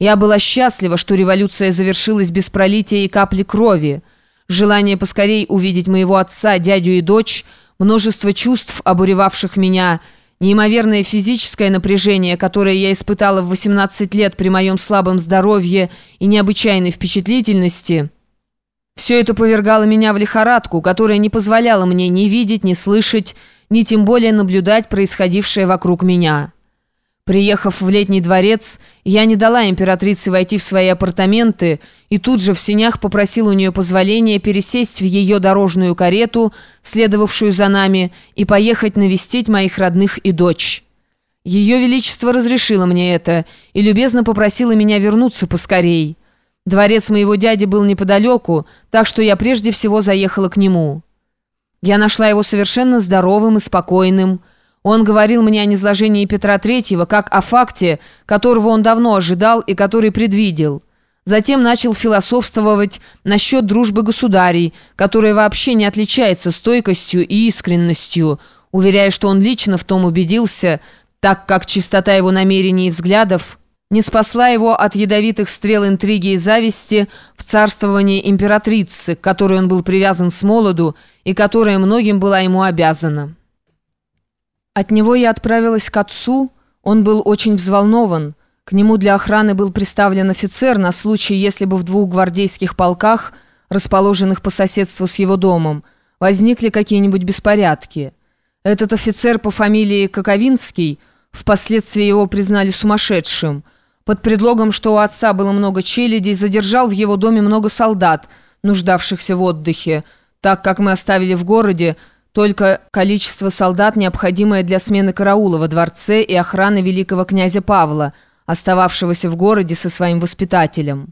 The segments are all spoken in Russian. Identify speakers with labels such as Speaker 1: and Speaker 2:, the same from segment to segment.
Speaker 1: Я была счастлива, что революция завершилась без пролития и капли крови. Желание поскорей увидеть моего отца, дядю и дочь, множество чувств, обуревавших меня, неимоверное физическое напряжение, которое я испытала в 18 лет при моем слабом здоровье и необычайной впечатлительности, все это повергало меня в лихорадку, которая не позволяла мне ни видеть, ни слышать, ни тем более наблюдать происходившее вокруг меня». Приехав в летний дворец, я не дала императрице войти в свои апартаменты и тут же в сенях попросила у нее позволения пересесть в ее дорожную карету, следовавшую за нами, и поехать навестить моих родных и дочь. Ее Величество разрешило мне это и любезно попросило меня вернуться поскорей. Дворец моего дяди был неподалеку, так что я прежде всего заехала к нему. Я нашла его совершенно здоровым и спокойным, он говорил мне о низложении Петра Третьего как о факте, которого он давно ожидал и который предвидел. Затем начал философствовать насчет дружбы государей, которая вообще не отличается стойкостью и искренностью, уверяя, что он лично в том убедился, так как чистота его намерений и взглядов не спасла его от ядовитых стрел интриги и зависти в царствовании императрицы, к которой он был привязан с молоду и которая многим была ему обязана. От него я отправилась к отцу, он был очень взволнован. К нему для охраны был представлен офицер на случай, если бы в двух гвардейских полках, расположенных по соседству с его домом, возникли какие-нибудь беспорядки. Этот офицер по фамилии Коковинский, впоследствии его признали сумасшедшим, под предлогом, что у отца было много челядей, задержал в его доме много солдат, нуждавшихся в отдыхе, так как мы оставили в городе только количество солдат, необходимое для смены караула во дворце и охраны великого князя Павла, остававшегося в городе со своим воспитателем.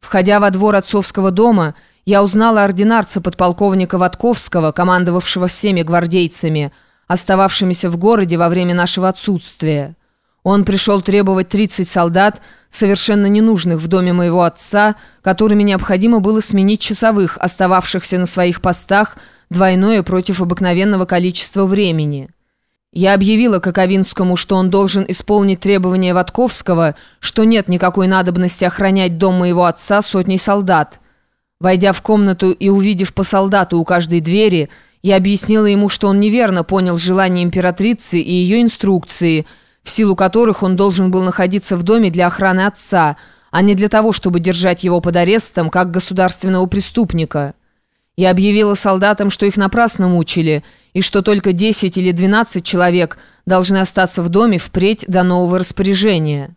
Speaker 1: Входя во двор отцовского дома, я узнала ординарца подполковника Ватковского, командовавшего всеми гвардейцами, остававшимися в городе во время нашего отсутствия. Он пришел требовать 30 солдат, совершенно ненужных в доме моего отца, которыми необходимо было сменить часовых, остававшихся на своих постах, двойное против обыкновенного количества времени. Я объявила Коковинскому, что он должен исполнить требования Ватковского, что нет никакой надобности охранять дом моего отца сотней солдат. Войдя в комнату и увидев по солдату у каждой двери, я объяснила ему, что он неверно понял желание императрицы и ее инструкции, в силу которых он должен был находиться в доме для охраны отца, а не для того, чтобы держать его под арестом, как государственного преступника». Я объявила солдатам, что их напрасно мучили, и что только 10 или 12 человек должны остаться в доме впредь до нового распоряжения.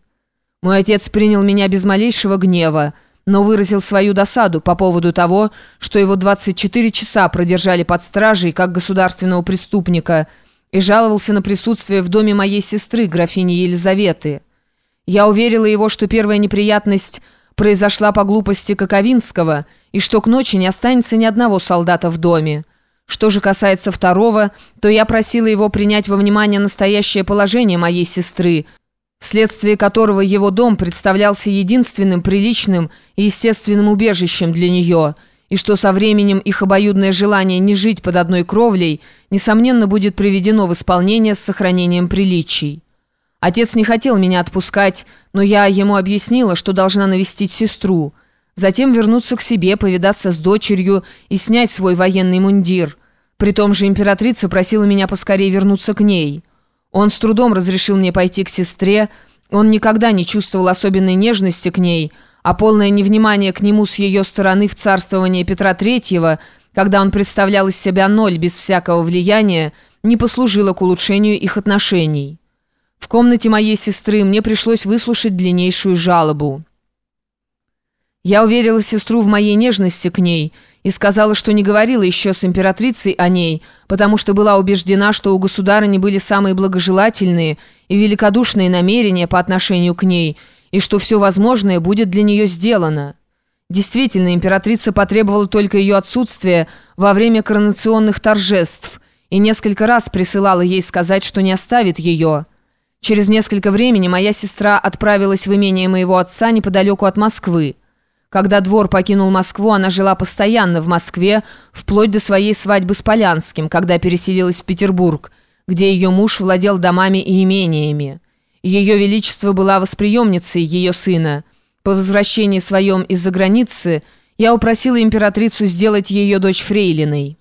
Speaker 1: Мой отец принял меня без малейшего гнева, но выразил свою досаду по поводу того, что его 24 часа продержали под стражей как государственного преступника и жаловался на присутствие в доме моей сестры, графини Елизаветы. Я уверила его, что первая неприятность – произошла по глупости Коковинского, и что к ночи не останется ни одного солдата в доме. Что же касается второго, то я просила его принять во внимание настоящее положение моей сестры, вследствие которого его дом представлялся единственным приличным и естественным убежищем для нее, и что со временем их обоюдное желание не жить под одной кровлей, несомненно, будет приведено в исполнение с сохранением приличий. Отец не хотел меня отпускать, но я ему объяснила, что должна навестить сестру. Затем вернуться к себе, повидаться с дочерью и снять свой военный мундир. При том же императрица просила меня поскорее вернуться к ней. Он с трудом разрешил мне пойти к сестре. Он никогда не чувствовал особенной нежности к ней, а полное невнимание к нему с ее стороны в царствовании Петра Третьего, когда он представлял из себя ноль без всякого влияния, не послужило к улучшению их отношений. В комнате моей сестры мне пришлось выслушать длиннейшую жалобу. Я уверила сестру в моей нежности к ней и сказала, что не говорила еще с императрицей о ней, потому что была убеждена, что у государыни были самые благожелательные и великодушные намерения по отношению к ней, и что все возможное будет для нее сделано. Действительно, императрица потребовала только ее отсутствия во время коронационных торжеств и несколько раз присылала ей сказать, что не оставит ее. Через несколько времени моя сестра отправилась в имение моего отца неподалеку от Москвы. Когда двор покинул Москву, она жила постоянно в Москве, вплоть до своей свадьбы с Полянским, когда переселилась в Петербург, где ее муж владел домами и имениями. Ее Величество была восприемницей ее сына – По возвращении своем из-за границы я упросила императрицу сделать ее дочь фрейлиной.